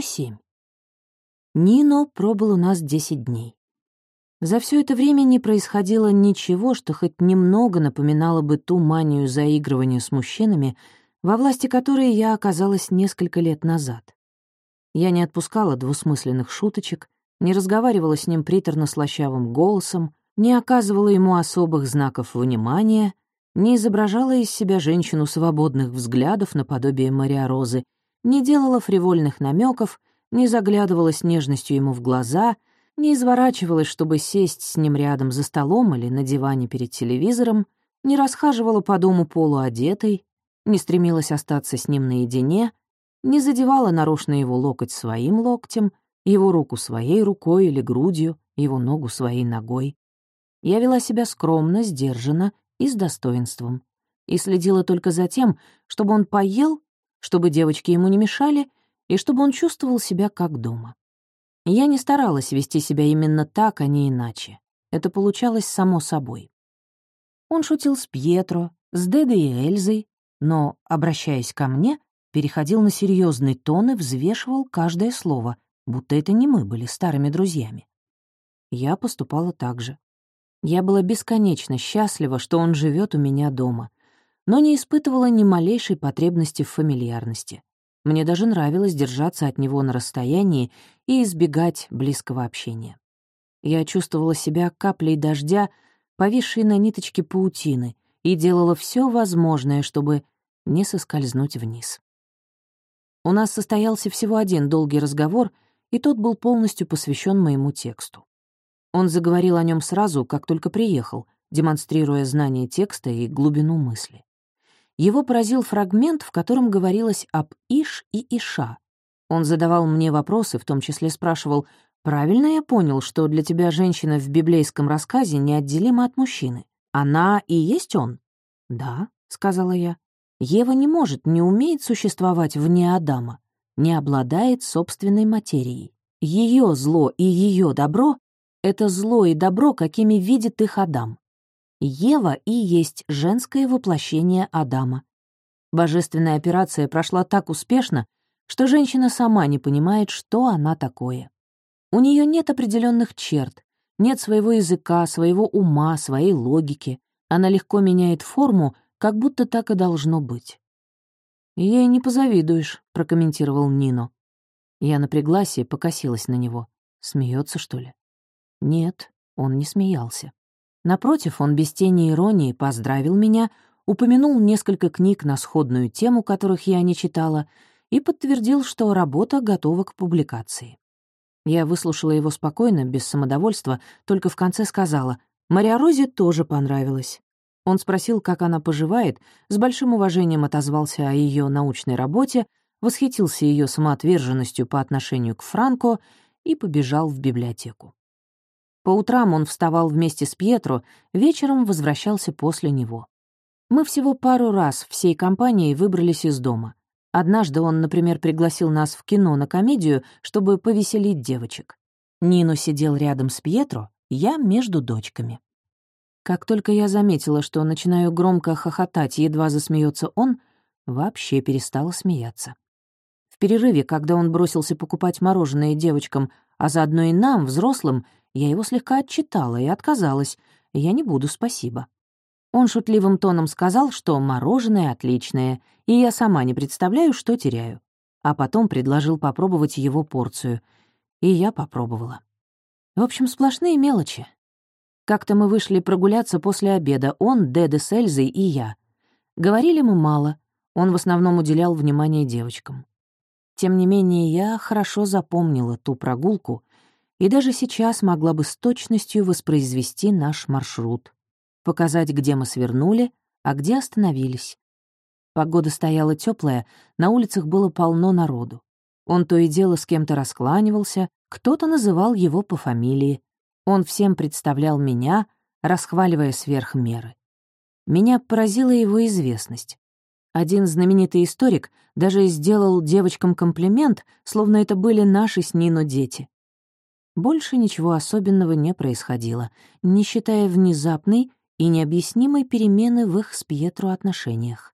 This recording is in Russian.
107. Нино пробыл у нас 10 дней. За все это время не происходило ничего, что хоть немного напоминало бы ту манию заигрывания с мужчинами, во власти которой я оказалась несколько лет назад. Я не отпускала двусмысленных шуточек, не разговаривала с ним приторно-слащавым голосом, не оказывала ему особых знаков внимания, не изображала из себя женщину свободных взглядов наподобие Мария Розы, не делала фривольных намеков, не заглядывала с нежностью ему в глаза, не изворачивалась, чтобы сесть с ним рядом за столом или на диване перед телевизором, не расхаживала по дому полуодетой, не стремилась остаться с ним наедине, не задевала нарочно его локоть своим локтем, его руку своей рукой или грудью, его ногу своей ногой. Я вела себя скромно, сдержанно и с достоинством, и следила только за тем, чтобы он поел, чтобы девочки ему не мешали и чтобы он чувствовал себя как дома. Я не старалась вести себя именно так, а не иначе. Это получалось само собой. Он шутил с Пьетро, с Дедой и Эльзой, но, обращаясь ко мне, переходил на серьезный тон и взвешивал каждое слово, будто это не мы были старыми друзьями. Я поступала так же. Я была бесконечно счастлива, что он живет у меня дома, но не испытывала ни малейшей потребности в фамильярности. Мне даже нравилось держаться от него на расстоянии и избегать близкого общения. Я чувствовала себя каплей дождя, повисшей на ниточке паутины, и делала все возможное, чтобы не соскользнуть вниз. У нас состоялся всего один долгий разговор, и тот был полностью посвящен моему тексту. Он заговорил о нем сразу, как только приехал, демонстрируя знание текста и глубину мысли. Его поразил фрагмент, в котором говорилось об Иш и Иша. Он задавал мне вопросы, в том числе спрашивал, «Правильно я понял, что для тебя женщина в библейском рассказе неотделима от мужчины? Она и есть он?» «Да», — сказала я. «Ева не может, не умеет существовать вне Адама, не обладает собственной материей. Ее зло и ее добро — это зло и добро, какими видит их Адам. Ева и есть женское воплощение Адама. Божественная операция прошла так успешно, что женщина сама не понимает, что она такое. У нее нет определенных черт, нет своего языка, своего ума, своей логики. Она легко меняет форму, как будто так и должно быть. «Ей не позавидуешь», — прокомментировал Нино. Я напряглась и покосилась на него. Смеется, что ли? Нет, он не смеялся. Напротив, он без тени иронии поздравил меня, упомянул несколько книг на сходную тему, которых я не читала, и подтвердил, что работа готова к публикации. Я выслушала его спокойно, без самодовольства, только в конце сказала, «Мария Розе тоже понравилось». Он спросил, как она поживает, с большим уважением отозвался о ее научной работе, восхитился ее самоотверженностью по отношению к Франко и побежал в библиотеку. По утрам он вставал вместе с Пьетро, вечером возвращался после него. Мы всего пару раз всей компанией выбрались из дома. Однажды он, например, пригласил нас в кино на комедию, чтобы повеселить девочек. Нино сидел рядом с Пьетро, я между дочками. Как только я заметила, что начинаю громко хохотать, едва засмеется он, вообще перестала смеяться. В перерыве, когда он бросился покупать мороженое девочкам, а заодно и нам, взрослым, я его слегка отчитала и отказалась. Я не буду, спасибо. Он шутливым тоном сказал, что мороженое отличное, и я сама не представляю, что теряю. А потом предложил попробовать его порцию. И я попробовала. В общем, сплошные мелочи. Как-то мы вышли прогуляться после обеда, он, Деда с Эльзой и я. Говорили мы мало, он в основном уделял внимание девочкам. Тем не менее, я хорошо запомнила ту прогулку и даже сейчас могла бы с точностью воспроизвести наш маршрут, показать, где мы свернули, а где остановились. Погода стояла теплая, на улицах было полно народу. Он то и дело с кем-то раскланивался, кто-то называл его по фамилии. Он всем представлял меня, расхваливая сверх меры. Меня поразила его известность. Один знаменитый историк даже сделал девочкам комплимент, словно это были наши с Нино дети. Больше ничего особенного не происходило, не считая внезапной и необъяснимой перемены в их с Пьетро отношениях.